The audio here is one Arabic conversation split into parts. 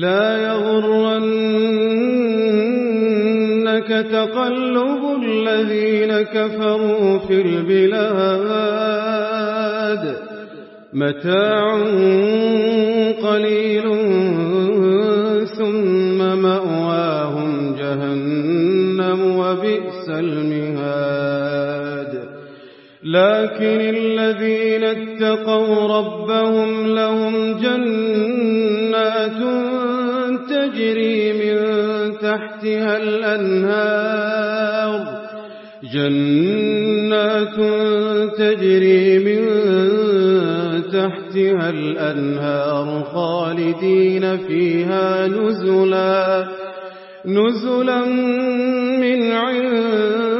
لا يغرنك تقلب الذين كفروا في البلاد. متاع قليل ثم مأواهم جهنم وبئس المهاد لكن الذين اتقوا ربهم لهم جنات تجري من تحتها الأنهار. جنات تجري من تحتها الأنهار خالدين فيها نزلا نزلا من عند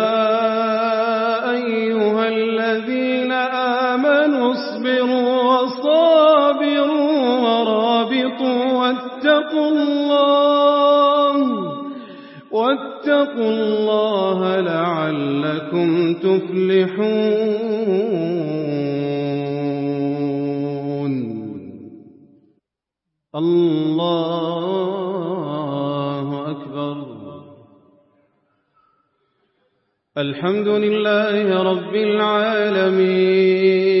آمنوا اصبروا وصابروا ورابطوا واتقوا الله واتقوا الله لعلكم تفلحون. الله أكبر. الحمد لله رب العالمين.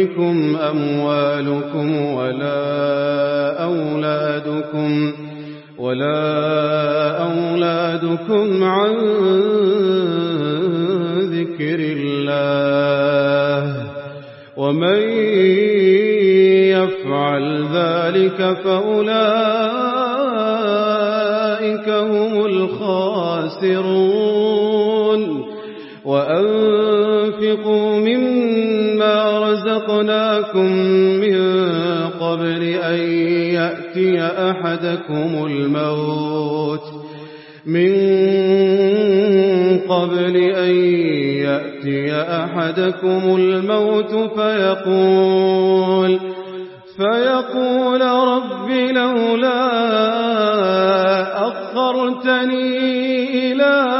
تلهكم أموالكم ولا أولادكم ولا أولادكم عن ذكر الله ومن يفعل ذلك فأولئك هم الخاسرون. وأنفقوا رزقناكم من قبل أن يأتي أحدكم الموت من قبل أن يأتي أحدكم الموت فيقول فيقول رب لولا أخرتني إلى